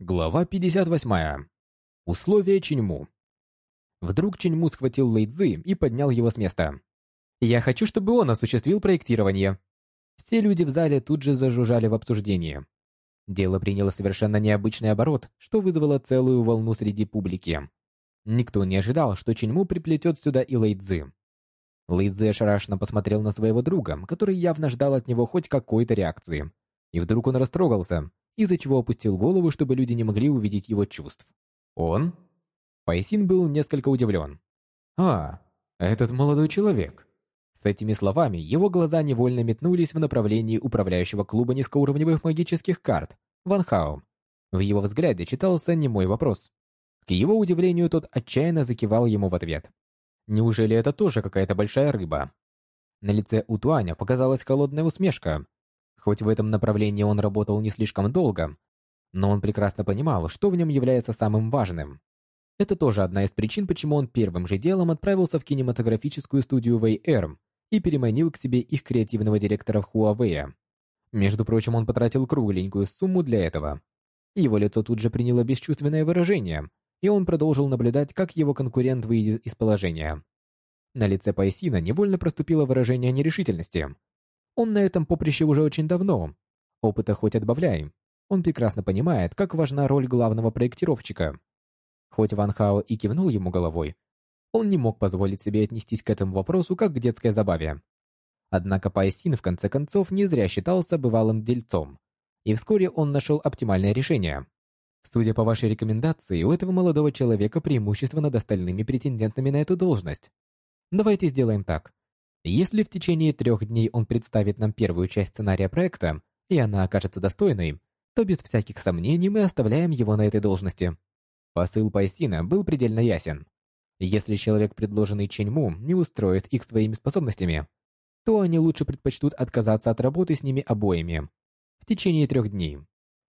Глава 58. Условия Чиньму. Вдруг Чиньму схватил Лэйцзы и поднял его с места. «Я хочу, чтобы он осуществил проектирование». Все люди в зале тут же зажужжали в обсуждении. Дело приняло совершенно необычный оборот, что вызвало целую волну среди публики. Никто не ожидал, что Чиньму приплетет сюда и Лэйцзы. Лэйцзы ошарашенно посмотрел на своего друга, который явно ждал от него хоть какой-то реакции. И вдруг он растрогался, из-за чего опустил голову, чтобы люди не могли увидеть его чувств. «Он?» Пайсин был несколько удивлен. «А, этот молодой человек». С этими словами его глаза невольно метнулись в направлении управляющего клуба низкоуровневых магических карт, Ван Хао. В его взгляде читался немой вопрос. К его удивлению, тот отчаянно закивал ему в ответ. Неужели это тоже какая-то большая рыба? На лице у Туаня показалась холодная усмешка, Хоть в этом направлении он работал не слишком долго, но он прекрасно понимал, что в нем является самым важным. Это тоже одна из причин, почему он первым же делом отправился в кинематографическую студию Вэй-Эрм и переманил к себе их креативного директора Huawei. Между прочим, он потратил кругленькую сумму для этого. Его лицо тут же приняло бесчувственное выражение, и он продолжил наблюдать, как его конкурент выйдет из положения. На лице Пайсина невольно проступило выражение нерешительности, он на этом поприще уже очень давно. Опыта хоть отбавляй. Он прекрасно понимает, как важна роль главного проектировщика. Хоть Ван Хао и кивнул ему головой, он не мог позволить себе отнестись к этому вопросу как к детской забаве. Однако Пайсин в конце концов не зря считался бывалым дельцом, и вскоре он нашел оптимальное решение. Судя по вашей рекомендации, у этого молодого человека преимущество над остальными претендентами на эту должность. Давайте сделаем так. Если в течение трех дней он представит нам первую часть сценария проекта, и она окажется достойной, то без всяких сомнений мы оставляем его на этой должности. Посыл Пайсина был предельно ясен. Если человек, предложенный Ченьму, не устроит их своими способностями, то они лучше предпочтут отказаться от работы с ними обоими. В течение трех дней.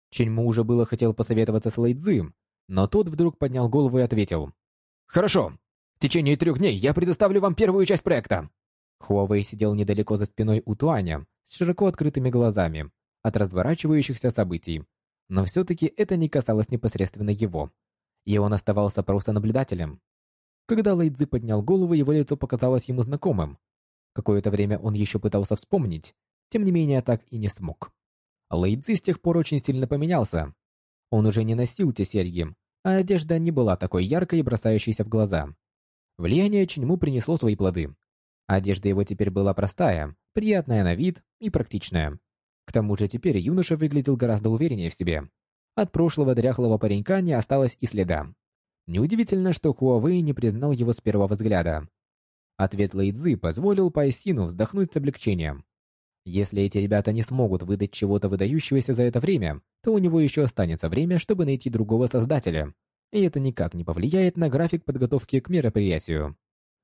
Ченьму уже было хотел посоветоваться с Лэйцзы, но тот вдруг поднял голову и ответил. «Хорошо. В течение трех дней я предоставлю вам первую часть проекта. Хуавей сидел недалеко за спиной у Туаня с широко открытыми глазами от разворачивающихся событий. Но все-таки это не касалось непосредственно его, и он оставался просто наблюдателем. Когда Лэйдзи поднял голову, его лицо показалось ему знакомым. Какое-то время он еще пытался вспомнить, тем не менее так и не смог. Лэйдзи с тех пор очень сильно поменялся. Он уже не носил те серьги, а одежда не была такой яркой и бросающейся в глаза. Влияние Чиньму принесло свои плоды. Одежда его теперь была простая, приятная на вид и практичная. К тому же теперь юноша выглядел гораздо увереннее в себе. От прошлого дряхлого паренька не осталось и следа. Неудивительно, что Хуавей не признал его с первого взгляда. Ответ Лэйдзы позволил Пайсину вздохнуть с облегчением. Если эти ребята не смогут выдать чего-то выдающегося за это время, то у него еще останется время, чтобы найти другого создателя. И это никак не повлияет на график подготовки к мероприятию.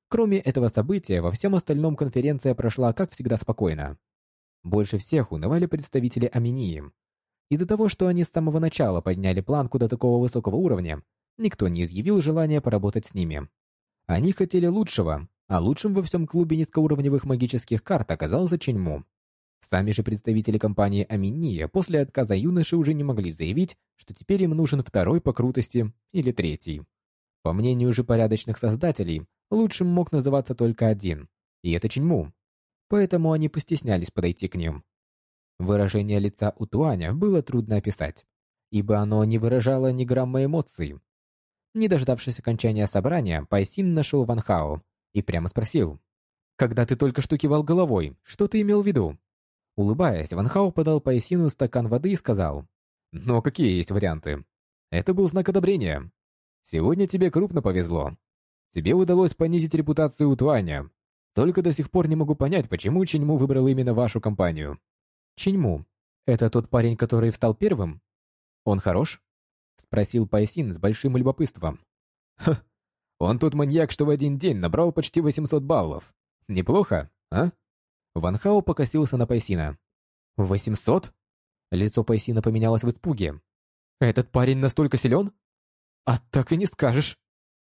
Кроме этого события, во всем остальном конференция прошла, как всегда, спокойно. Больше всех унывали представители Аминии. Из-за того, что они с самого начала подняли планку до такого высокого уровня, никто не изъявил желания поработать с ними. Они хотели лучшего, а лучшим во всем клубе низкоуровневых магических карт оказался Ченьму. Сами же представители компании Аминия после отказа юноши уже не могли заявить, что теперь им нужен второй по крутости или третий. По мнению же порядочных создателей, лучшим мог называться только один, и это Чиньму. Поэтому они постеснялись подойти к ним. Выражение лица у Туаня было трудно описать, ибо оно не выражало ни грамма эмоций. Не дождавшись окончания собрания, Пайсин нашел Ван Хао и прямо спросил. «Когда ты только что кивал головой, что ты имел в виду?» Улыбаясь, Ван Хао подал Пайсину стакан воды и сказал. «Но какие есть варианты?» Это был знак одобрения. «Сегодня тебе крупно повезло. Тебе удалось понизить репутацию Туаня. Только до сих пор не могу понять, почему Чиньму выбрал именно вашу компанию. Чиньму, это тот парень, который встал первым? Он хорош? Спросил Пайсин с большим любопытством. Ха, он тот маньяк, что в один день набрал почти 800 баллов. Неплохо, а? Ван Хао покосился на Пайсина. «Восемьсот?» Лицо Пайсина поменялось в испуге. «Этот парень настолько силен?» «А так и не скажешь».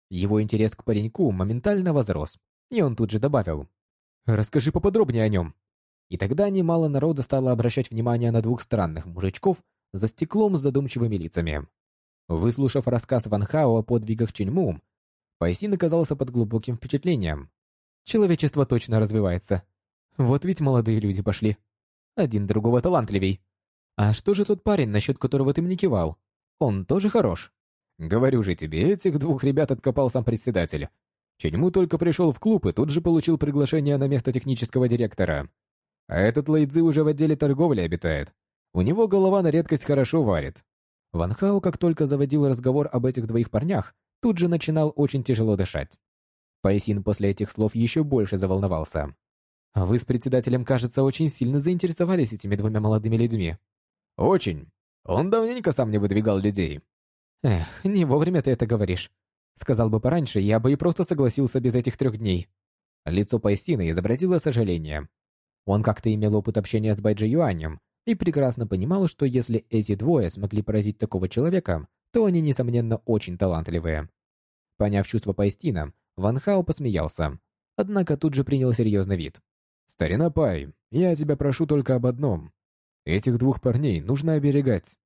Его интерес к пареньку моментально возрос, и он тут же добавил. «Расскажи поподробнее о нем». И тогда немало народа стало обращать внимание на двух странных мужичков за стеклом с задумчивыми лицами. Выслушав рассказ Ван Хао о подвигах Ченьму, Пайсин оказался под глубоким впечатлением. Человечество точно развивается. Вот ведь молодые люди пошли. Один другого талантливей. А что же тот парень, насчет которого ты мне кивал? Он тоже хорош. Говорю же тебе, этих двух ребят откопал сам председатель. Ченьму только пришел в клуб и тут же получил приглашение на место технического директора. А этот Лэйдзи уже в отделе торговли обитает. У него голова на редкость хорошо варит. Ван Хао, как только заводил разговор об этих двоих парнях, тут же начинал очень тяжело дышать. Пайсин после этих слов еще больше заволновался. «А «Вы с председателем, кажется, очень сильно заинтересовались этими двумя молодыми людьми». «Очень. Он давненько сам не выдвигал людей». «Эх, не вовремя ты это говоришь. Сказал бы пораньше, я бы и просто согласился без этих трех дней. Лицо Пайсина изобразило сожаление. Он как-то имел опыт общения с Байджи Юанем и прекрасно понимал, что если эти двое смогли поразить такого человека, то они, несомненно, очень талантливые. Поняв чувство Пайстина, Ван Хао посмеялся, однако тут же принял серьезный вид. «Старина Пай, я тебя прошу только об одном. Этих двух парней нужно оберегать.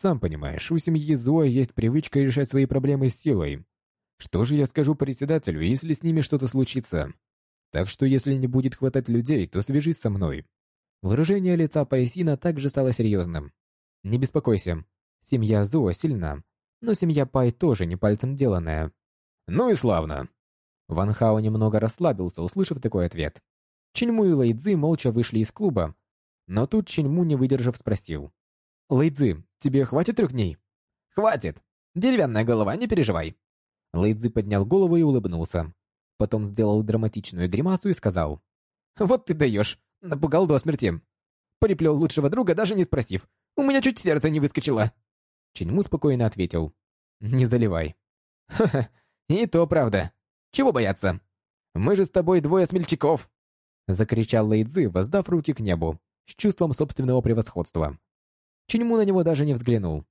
Сам понимаешь, у семьи Зоя есть привычка решать свои проблемы с силой, что же я скажу председателю, если с ними что-то случится? Так что если не будет хватать людей, то свяжись со мной. Выражение лица Паисина также стало серьезным. Не беспокойся. Семья Зуо сильна, но семья Пай тоже не пальцем деланная. Ну и славно. Ван Хао немного расслабился, услышав такой ответ. Чиньму и Лэйдзи молча вышли из клуба, но тут Чиньму, не выдержав, спросил. «Лэйдзи, тебе хватит трех дней?» «Хватит. Деревянная голова, не переживай. Лэйдзи поднял голову и улыбнулся. Потом сделал драматичную гримасу и сказал. «Вот ты даешь! Напугал до смерти! Приплел лучшего друга, даже не спросив. У меня чуть сердце не выскочило!» Чиньму спокойно ответил. «Не заливай». «Ха-ха, и то правда. Чего бояться? Мы же с тобой двое смельчаков!» Закричал Лэйдзи, воздав руки к небу, с чувством собственного превосходства. Чиньму на него даже не взглянул.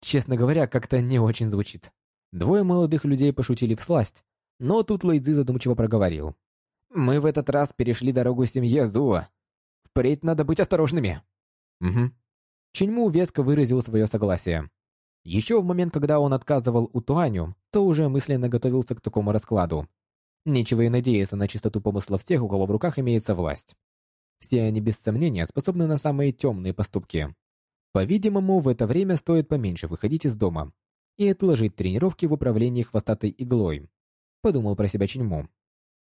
Честно говоря, как-то не очень звучит. Двое молодых людей пошутили в сласть, но тут Лэйдзи задумчиво проговорил. «Мы в этот раз перешли дорогу семье Зуа. Впредь надо быть осторожными». «Угу». Чиньму веско выразил свое согласие. Еще в момент, когда он отказывал у Туаню, то уже мысленно готовился к такому раскладу. Нечего и надеяться на чистоту помыслов тех, у кого в руках имеется власть. Все они без сомнения способны на самые темные поступки. По-видимому, в это время стоит поменьше выходить из дома и отложить тренировки в управлении хвостатой иглой. Подумал про себя Чиньму.